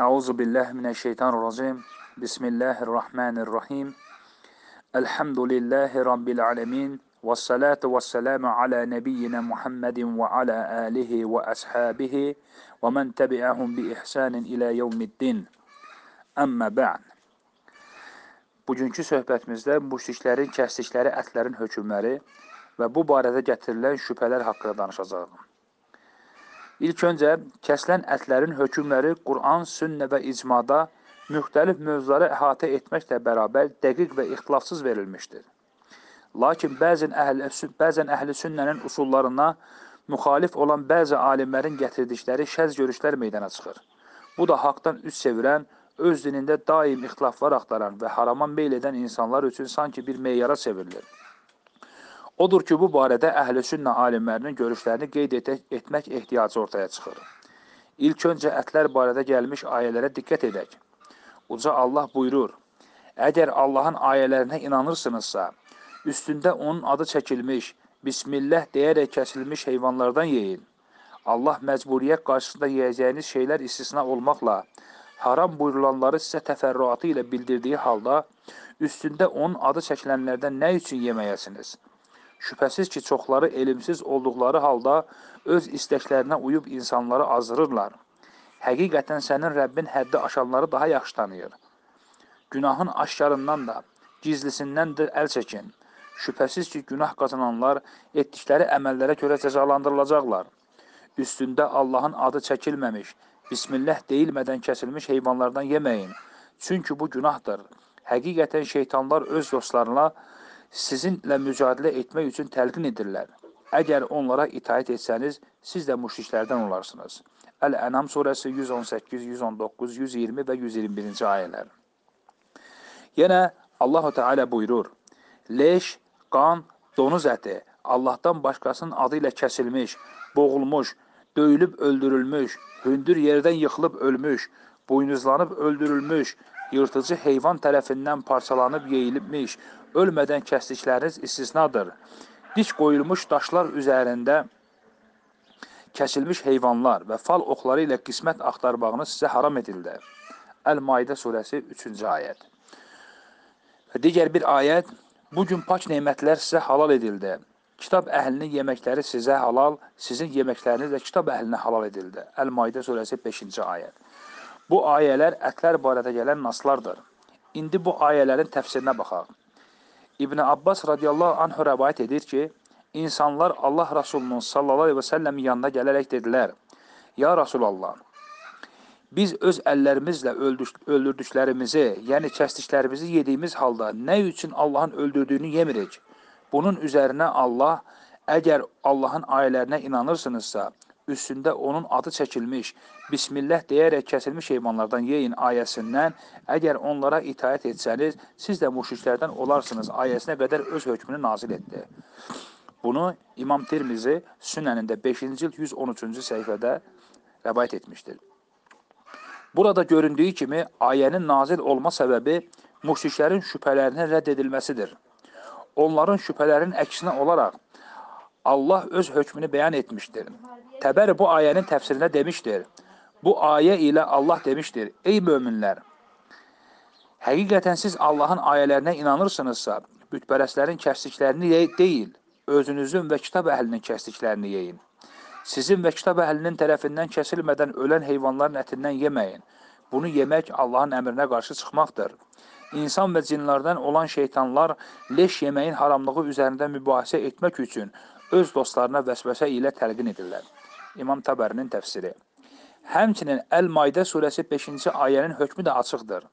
Euzu billahi mineşşeytanirracim. Bismillahirrahmanirrahim. Elhamdülillahi rabbil alamin. Ves salatu ves selamu ala nebiyyina Muhammedin ve ala alihi ve ashabihi ve men tebi'ahum bi ihsanin ila yevmiddin. Amma ba'd. Bugünkü söhbətimizdə müşriklərin kəsdikləri ətlərin hökmləri və bu barədə gətirilən şübhələr haqqında danışacağıq. İlk öncə, kəsilən ətlərin hökmləri Quran, sünnə və icmada müxtəlif mövzuları əhatə etməklə bərabər dəqiq və ixtilafsız verilmişdir. Lakin bəzən əhli, bəzən əhli sünnənin usullarına müxalif olan bəzi alimlərin gətirdikləri şəz görüşlər meydana çıxır. Bu da haqdan üst çevirən, öz dinində daim ixtilaflar axtaran və harama meyl edən insanlar üçün sanki bir meyara çevrilir. Odur ki, bu barədə əhl-i sünnə alimlərinin görüşlərini qeyd et etmək ehtiyacı ortaya çıxır. İlk öncə ətlər barədə gəlmiş ayələrə diqqət edək. Uca Allah buyurur, Əgər Allahın ayələrinə inanırsınızsa, üstündə onun adı çəkilmiş, Bismillah deyərək kəsilmiş heyvanlardan yeyin. Allah məcburiyyət qarşısında yeyəcəyiniz şeylər istisna olmaqla, haram buyurulanları sizə təfərrüatı ilə bildirdiyi halda, üstündə onun adı çəkilənlərdən nə üçün yeməyəsiniz? Şübhəsiz ki, çoxları elmsiz olduqları halda öz istəklərinə uyub insanları azdırırlar. Həqiqətən sənin Rəbbin həddi aşanları daha yaxşı tanıyır. Günahın aşkarından da, gizlisindən də əl çəkin. Şübhəsiz ki, günah qazananlar etdikləri əməllərə görə cəzalandırılacaqlar. Üstündə Allahın adı çəkilməmiş, Bismillah deyilmədən kəsilmiş heyvanlardan yeməyin. Çünki bu günahdır. Həqiqətən şeytanlar öz dostlarına sizinlə mücadilə etmək üçün təlqin edirlər. Əgər onlara itaət etsəniz, siz də müşriklərdən olarsınız. Əl-Ənam surəsi 118, 119, 120 və 121-ci ayələr. Yenə Allahu Teala buyurur: Leş, qan, donuz əti Allahdan başqasının adı ilə kəsilmiş, boğulmuş, döyülüb öldürülmüş, hündür yerdən yıxılıb ölmüş, buynuzlanıb öldürülmüş, yırtıcı heyvan tərəfindən parçalanıb yeyilmiş, ölmədən kəsdikləriniz istisnadır. Dik qoyulmuş daşlar üzərində kəsilmiş heyvanlar və fal oxları ilə qismət axtarbağını sizə haram edildi. Əl-Maidə surəsi 3-cü ayət. Və digər bir ayət, bugün pak nemətlər sizə halal edildi. Kitab əhlinin yeməkləri sizə halal, sizin yeməkləriniz də kitab əhlinə halal edildi. Əl-Maidə surəsi 5-ci ayət. Bu ayələr ətlər barədə gələn naslardır. İndi bu ayələrin təfsirinə baxaq. İbn Abbas radiyallahu anh rəvayət edir ki, insanlar Allah Rasulunun sallallahu aleyhi və səlləm yanına gələrək dedilər, Ya Rasulallah, biz öz əllərimizlə öldürdüklərimizi, yəni kəsdiklərimizi yediyimiz halda nə üçün Allahın öldürdüyünü yemirik? Bunun üzərinə Allah, əgər Allahın ayələrinə inanırsınızsa, üstündə onun adı çəkilmiş, Bismillah deyərək kəsilmiş heyvanlardan yeyin ayəsindən, əgər onlara itaət etsəniz, siz də müşriklərdən olarsınız ayəsinə qədər öz hökmünü nazil etdi. Bunu İmam Tirmizi Sünənində 5-ci cild 113-cü səhifədə rəvayət etmişdir. Burada göründüyü kimi ayənin nazil olma səbəbi müşriklərin şübhələrinin rədd edilməsidir. Onların şübhələrinin əksinə olaraq Allah öz hökmünü bəyan etmişdir. Təbəri bu ayənin təfsirində demişdir. Bu ayə ilə Allah demişdir. Ey möminlər! Həqiqətən siz Allahın ayələrinə inanırsınızsa, bütpərəslərin kəsdiklərini deyil, özünüzün və kitab əhlinin kəsdiklərini yeyin. Sizin və kitab əhlinin tərəfindən kəsilmədən ölən heyvanların ətindən yeməyin. Bunu yemək Allahın əmrinə qarşı çıxmaqdır. İnsan və cinlərdən olan şeytanlar leş yeməyin haramlığı üzərində mübahisə etmək üçün öz dostlarına vəsvəsə ilə təlqin edirlər. İmam Təbərinin təfsiri. Həmçinin Əl-Maidə surəsi 5-ci ayənin hökmü də açıqdır.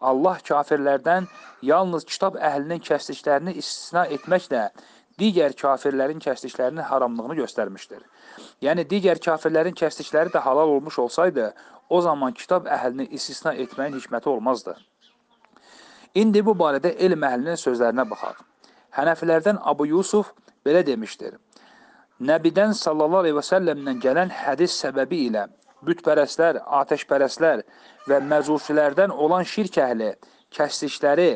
Allah kafirlərdən yalnız kitab əhlinin kəsdiklərini istisna etməklə digər kafirlərin kəsdiklərinin haramlığını göstərmişdir. Yəni, digər kafirlərin kəsdikləri də halal olmuş olsaydı, o zaman kitab əhlini istisna etməyin hikməti olmazdı. İndi bu barədə elm əhlinin sözlərinə baxaq. Hənəfilərdən Abu Yusuf belə demişdir. Nəbidən sallallahu aleyhi və səlləmdən gələn hədis səbəbi ilə bütpərəslər, atəşpərəslər və məzusilərdən olan şirk əhli, kəsdikləri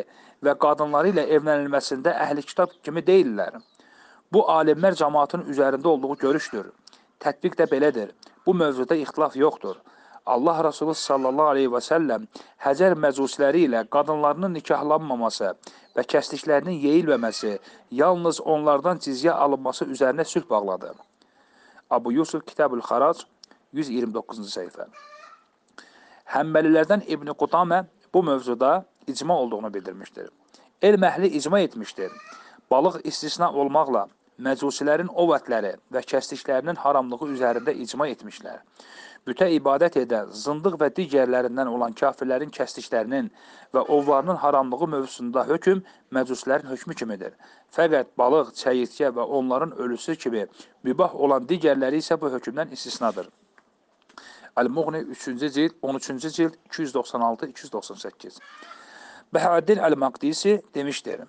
və qadınları ilə evlənilməsində əhli kitab kimi deyirlər. Bu alimlər cəmaatın üzərində olduğu görüşdür. Tətbiq də belədir. Bu mövzuda ixtilaf yoxdur. Allah Resulü sallallahu aleyhi və səlləm Həcər məcusiləri ilə qadınlarının nikahlanmaması və kəsdiklərinin yeyilməməsi, yalnız onlardan cizyə alınması üzərinə sülh bağladı. Abu Yusuf Kitabül Xarac 129-cu səhifə. Həmbəlilərdən İbn Qudamə bu mövzuda icma olduğunu bildirmişdir. Elm əhli icma etmişdir. Balıq istisna olmaqla məcusilərin ov ətləri və kəsdiklərinin haramlığı üzərində icma etmişlər bütə ibadət edən, zındıq və digərlərindən olan kafirlərin kəsdiklərinin və ovlarının haramlığı mövzusunda hökm məcuslərin hökmü kimidir. Fəqət balıq, çəyirtkə və onların ölüsü kimi mübah olan digərləri isə bu hökmdən istisnadır. Əl-Muğni 3-cü cild, 13-cü cild 296-298. Bəhəddin Əl-Maqdisi demişdir.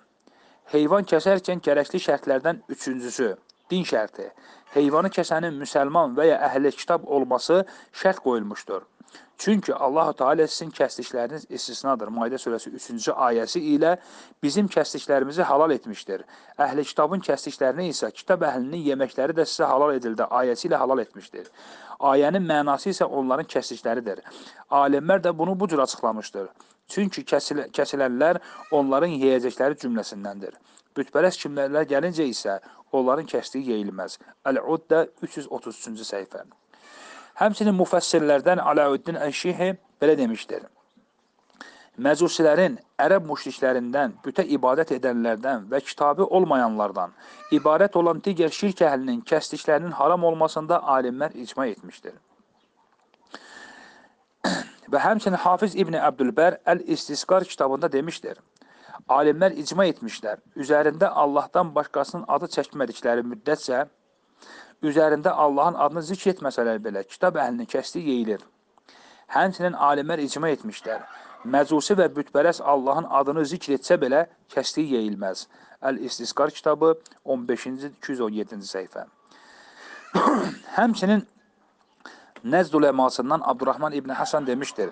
Heyvan kəsərkən gərəkli şərtlərdən üçüncüsü din şərti, heyvanı kəsənin müsəlman və ya əhli kitab olması şərt qoyulmuşdur. Çünki Allahu Teala sizin kəsdikləriniz istisnadır. Maidə surəsi 3-cü ayəsi ilə bizim kəsdiklərimizi halal etmişdir. Əhli kitabın kəsdiklərini isə kitab əhlinin yeməkləri də sizə halal edildi ayəsi ilə halal etmişdir. Ayənin mənası isə onların kəsdikləridir. Alimlər də bunu bu cür açıqlamışdır. Çünki kəsil kəsilənlər onların yeyəcəkləri cümləsindəndir. Bütpərəst kimlərlə gəlincə isə onların kəsdiyi yeyilməz. Əl-Uddə 333-cü səhifə. Həmçinin müfəssirlərdən Aləuddin Əşihi belə demişdir. Məcusilərin ərəb müşriklərindən, bütə ibadət edənlərdən və kitabı olmayanlardan ibarət olan digər şirk əhlinin kəsdiklərinin haram olmasında alimlər icma etmişdir. Və həmçinin Hafiz İbni Əbdülbər Əl-İstisqar kitabında demişdir. Alimlər icma etmişlər. Üzərində Allahdan başqasının adı çəkmədikləri müddətcə, üzərində Allahın adını zikr etməsələr belə, kitab əhlinin kəsdiyi yeyilir. Həmçinin alimlər icma etmişlər. Məcusi və bütpərəs Allahın adını zikr etsə belə, kəsdiyi yeyilməz. Əl-İstisqar kitabı 15-ci 217-ci səhifə. Həmçinin Nəzd uləmasından Abdurrahman İbn Həsən demişdir.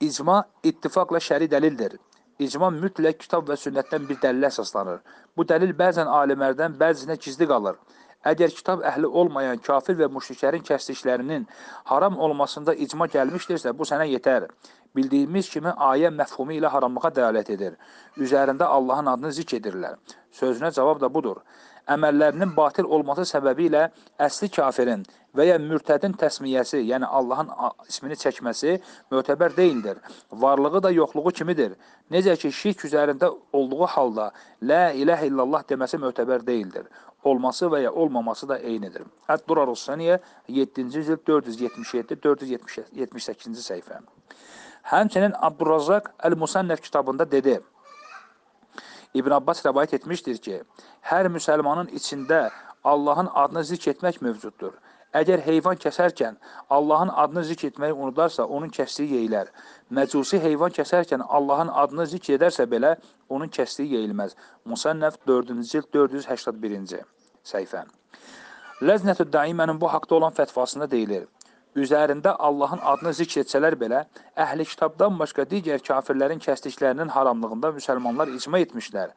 İcma ittifaqla şəri dəlildir. İcma mütləq kitab və sünnətdən bir dəlilə əsaslanır. Bu dəlil bəzən alimlərdən bəzisinə gizli qalır. Əgər kitab əhli olmayan kafir və müşriklərin kəsdiklərinin haram olmasında icma gəlmişdirsə, bu sənə yetər. Bildiyimiz kimi ayə məfhumu ilə haramlığa dəlalət edir. Üzərində Allahın adını zikr edirlər. Sözünə cavab da budur əməllərinin batil olması səbəbi ilə əsli kafirin və ya mürtədin təsmiyyəsi, yəni Allahın ismini çəkməsi mötəbər deyildir. Varlığı da yoxluğu kimidir. Necə ki, şirk üzərində olduğu halda Lə iləhə illallah deməsi mötəbər deyildir. Olması və ya olmaması da eynidir. Ət-Durar Saniyə 7-ci cild 477-478-ci səhifə. Həmçinin Abdurrazaq Əl-Musannəf kitabında dedi, İbn Abbas rəvayət etmişdir ki, hər müsəlmanın içində Allahın adını zikr etmək mövcuddur. Əgər heyvan kəsərkən Allahın adını zikr etməyi unudarsa, onun kəsdiyi yeyilər. Məcusi heyvan kəsərkən Allahın adını zikr edərsə belə, onun kəsdiyi yeyilməz. Musannəf 4-cü cild 481-ci səhifə. Ləznətü Daimənin bu haqda olan fətvasında deyilir üzərində Allahın adını zikr etsələr belə, əhli kitabdan başqa digər kafirlərin kəsdiklərinin haramlığında müsəlmanlar icma etmişlər.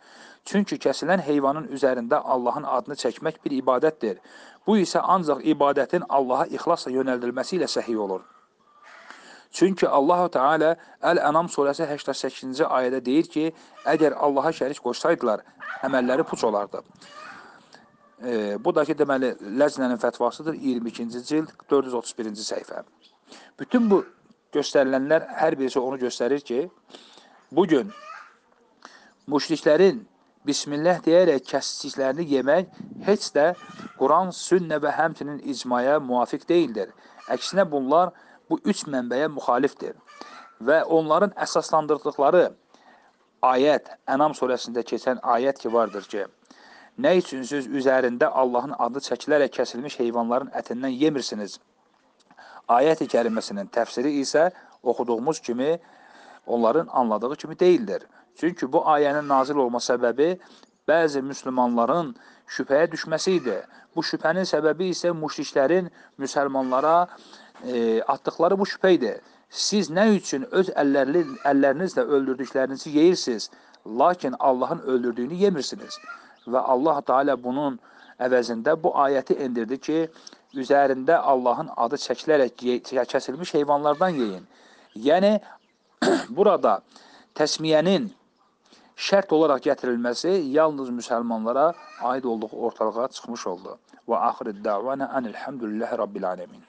Çünki kəsilən heyvanın üzərində Allahın adını çəkmək bir ibadətdir. Bu isə ancaq ibadətin Allaha ixlasla yönəldilməsi ilə səhiy olur. Çünki Allahu Teala Əl-Ənam surəsi 88-ci ayədə deyir ki, əgər Allaha şərik qoşsaydılar, əməlləri puç olardı. E, bu da ki, deməli, Ləznənin fətvasıdır, 22-ci cild, 431-ci səhifə. Bütün bu göstərilənlər hər birisi onu göstərir ki, bugün müşriklərin Bismillah deyərək kəsdiklərini yemək heç də Quran, sünnə və həmçinin icmaya müvafiq deyildir. Əksinə bunlar bu üç mənbəyə müxalifdir və onların əsaslandırdıqları ayət, Ənam surəsində keçən ayət ki vardır ki, Nə üçün siz üzərində Allahın adı çəkilərək kəsilmiş heyvanların ətindən yemirsiniz? Ayət-i kəriməsinin təfsiri isə oxuduğumuz kimi, onların anladığı kimi deyildir. Çünki bu ayənin nazil olma səbəbi bəzi müsəlmanların şübhəyə düşməsi idi. Bu şübhənin səbəbi isə müşriklərin müsəlmanlara e, atdıqları bu şübhə idi. Siz nə üçün öz əllərli, əllərinizlə öldürdüklərinizi yeyirsiniz, lakin Allahın öldürdüyünü yemirsiniz? Və Allah Teala bunun əvəzində bu ayəti endirdi ki, üzərində Allahın adı çəkilərək kəsilmiş heyvanlardan yeyin. Yəni burada təsmiyənin şərt olaraq gətirilməsi yalnız müsəlmanlara aid olduğu ortalığa çıxmış oldu. Və axir dəvana enelhamdülillahi rabbil alamin.